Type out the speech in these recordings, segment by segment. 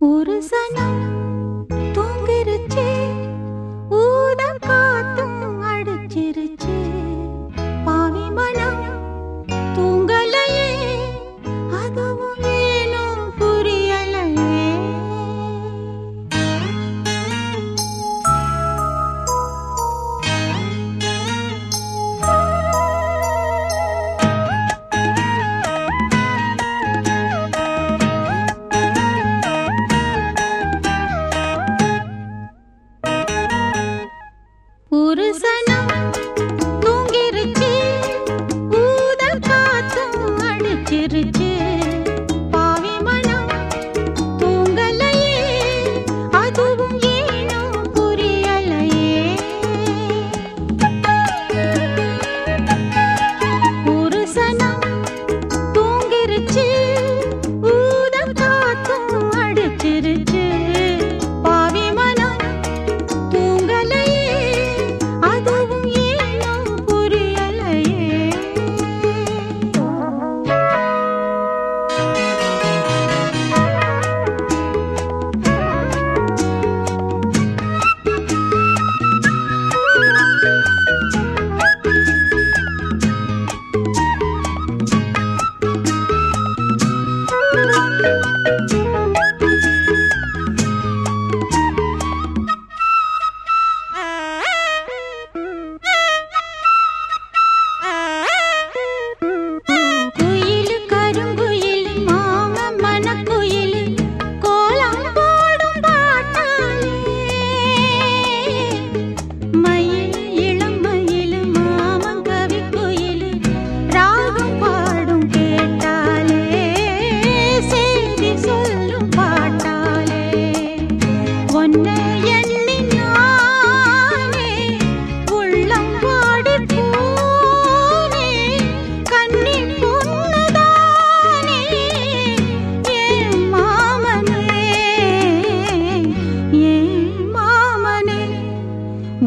ஒரு சனம் ஒரு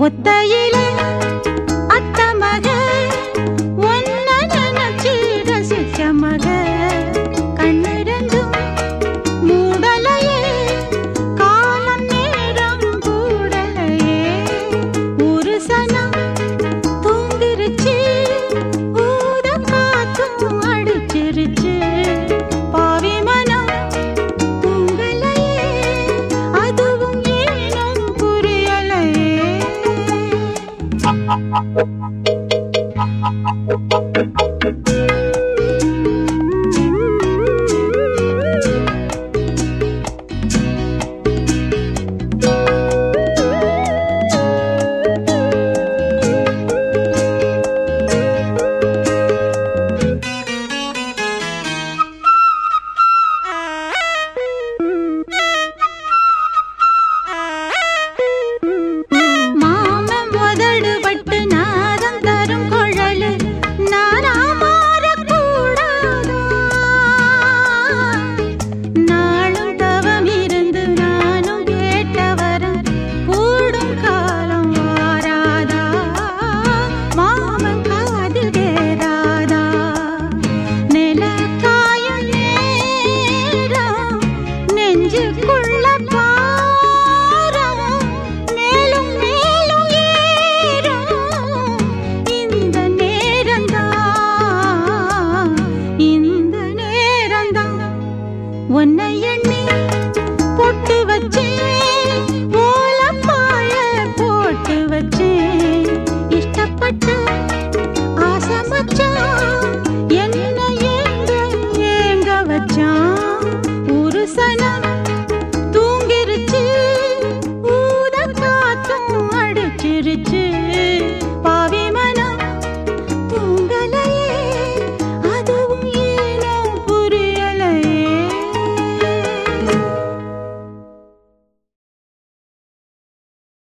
ஒத்தையிலே Thank you. you